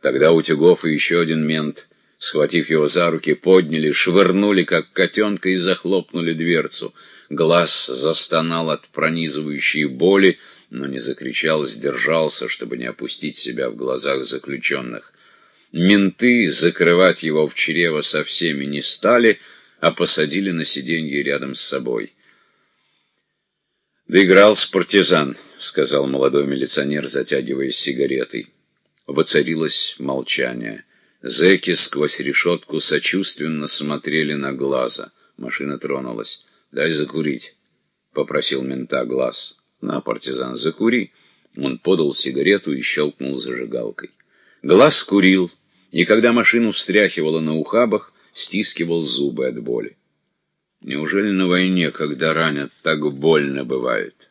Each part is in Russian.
Тогда Утюгов и еще один мент, схватив его за руки, подняли, швырнули, как котенка, и захлопнули дверцу. Глаз застонал от пронизывающей боли, но не закричал, сдержался, чтобы не опустить себя в глазах заключенных. Менты закрывать его в чрево со всеми не стали, а посадили на сиденье рядом с собой. «Доигрался партизан», — сказал молодой милиционер, затягиваясь сигаретой. Воцарилось молчание. Зэки сквозь решетку сочувственно смотрели на глаза. Машина тронулась. «Дай закурить», — попросил мента глаз. «На, партизан, закури». Он подал сигарету и щелкнул зажигалкой. Глаз курил, и когда машину встряхивало на ухабах, стискивал зубы от боли. Неужели на войне, когда ранят, так больно бывает?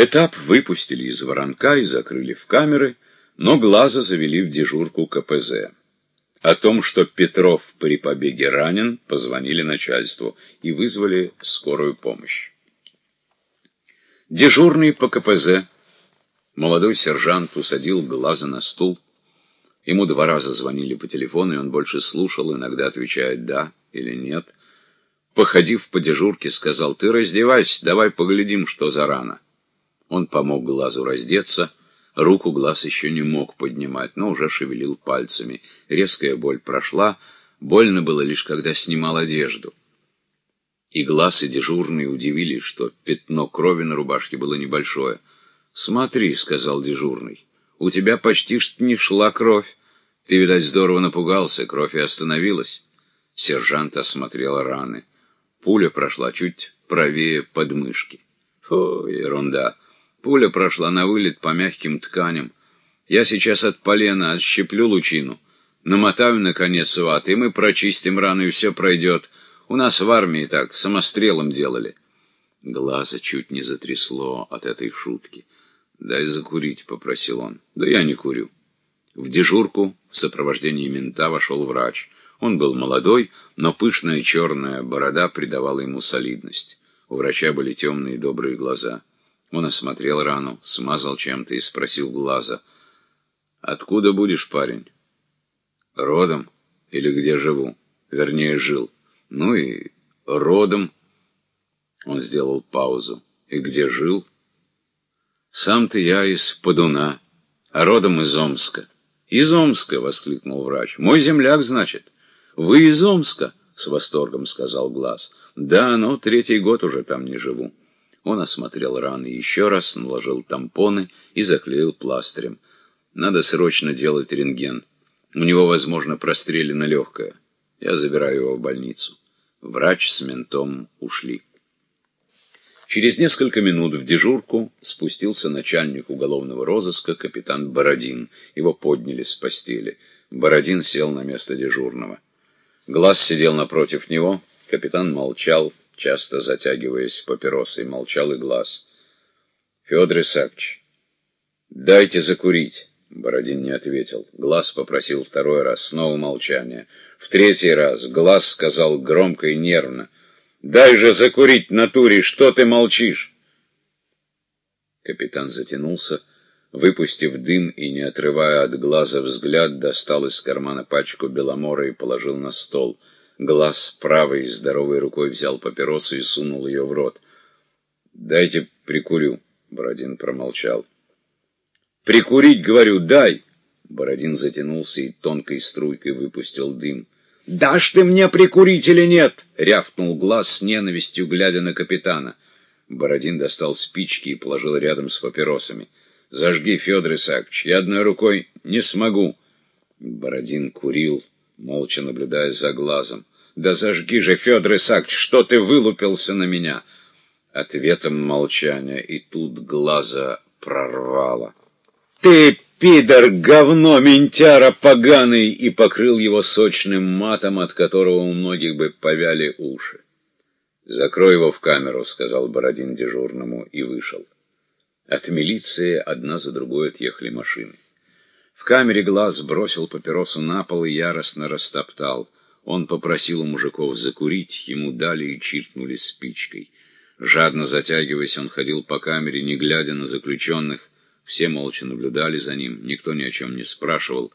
Этап выпустили из воронка и закрыли в камеры, но глаза завели в дежурку КПЗ. О том, что Петров при побеге ранен, позвонили начальству и вызвали скорую помощь. Дежурный по КПЗ, молодой сержант, усадил глаза на стул. Ему два раза звонили по телефону, и он больше слушал, иногда отвечает «да» или «нет». Походив по дежурке, сказал «ты раздевайся, давай поглядим, что за рана». Он помог глазу раздеться, руку глаз еще не мог поднимать, но уже шевелил пальцами. Резкая боль прошла, больно было лишь когда снимал одежду. И глаз, и дежурный удивились, что пятно крови на рубашке было небольшое. «Смотри», — сказал дежурный, — «у тебя почти что не шла кровь. Ты, видать, здорово напугался, кровь и остановилась». Сержант осмотрел раны. Пуля прошла чуть правее подмышки. Фу, ерунда. Пуля прошла на вылет по мягким тканям. Я сейчас от полена отщеплю лучину, намотаю, наконец, ват, и мы прочистим рану, и все пройдет. У нас в армии так, самострелом делали. Глаза чуть не затрясло от этой шутки. «Дай закурить», — попросил он. «Да я не курю». В дежурку в сопровождении мента вошел врач. Он был молодой, но пышная черная борода придавала ему солидность. У врача были темные добрые глаза. Он осмотрел рану, смазал чем-то и спросил глаза. «Откуда будешь, парень?» «Родом? Или где живу? Вернее, жил». Ну и родом. Он сделал паузу. И где жил? Сам-то я из Подуна, а родом из Омска. Из Омска, воскликнул врач. Мой земляк, значит. Вы из Омска, с восторгом сказал Глаз. Да, но третий год уже там не живу. Он осмотрел раны еще раз, наложил тампоны и заклеил пластырем. Надо срочно делать рентген. У него, возможно, прострелено легкое. Я забираю его в больницу. Врач с ментом ушли. Через несколько минут в дежурку спустился начальник уголовного розыска капитан Бородин. Его подняли с постели. Бородин сел на место дежурного. Глаз сидел напротив него. Капитан молчал, часто затягиваясь папиросой. Молчал и глаз. «Федор Исаакович, дайте закурить». Бородин не ответил. Глаз попросил второй раз. Снова молчание. В третий раз Глаз сказал громко и нервно. «Дай же закурить, натуре! Что ты молчишь?» Капитан затянулся, выпустив дым и, не отрывая от глаза взгляд, достал из кармана пачку беломора и положил на стол. Глаз правой здоровой рукой взял папиросу и сунул ее в рот. «Дайте прикурю», — Бородин промолчал. «Прикурить, говорю, дай!» Бородин затянулся и тонкой струйкой выпустил дым. «Дашь ты мне прикурить или нет?» — рявкнул глаз с ненавистью, глядя на капитана. Бородин достал спички и положил рядом с папиросами. «Зажги, Федор Исаакович, я одной рукой не смогу». Бородин курил, молча наблюдая за глазом. «Да зажги же, Федор Исаакович, что ты вылупился на меня?» Ответом молчания, и тут глаза прорвало. «Ты, пидор, говно, ментяра поганый!» и покрыл его сочным матом, от которого у многих бы повяли уши. «Закрой его в камеру», — сказал Бородин дежурному, и вышел. От милиции одна за другой отъехали машины. В камере глаз бросил папиросу на пол и яростно растоптал. Он попросил у мужиков закурить, ему дали и чиркнули спичкой. Жадно затягиваясь, он ходил по камере, не глядя на заключенных, Все молча наблюдали за ним, никто ни о чем не спрашивал.